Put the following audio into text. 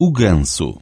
o ganso.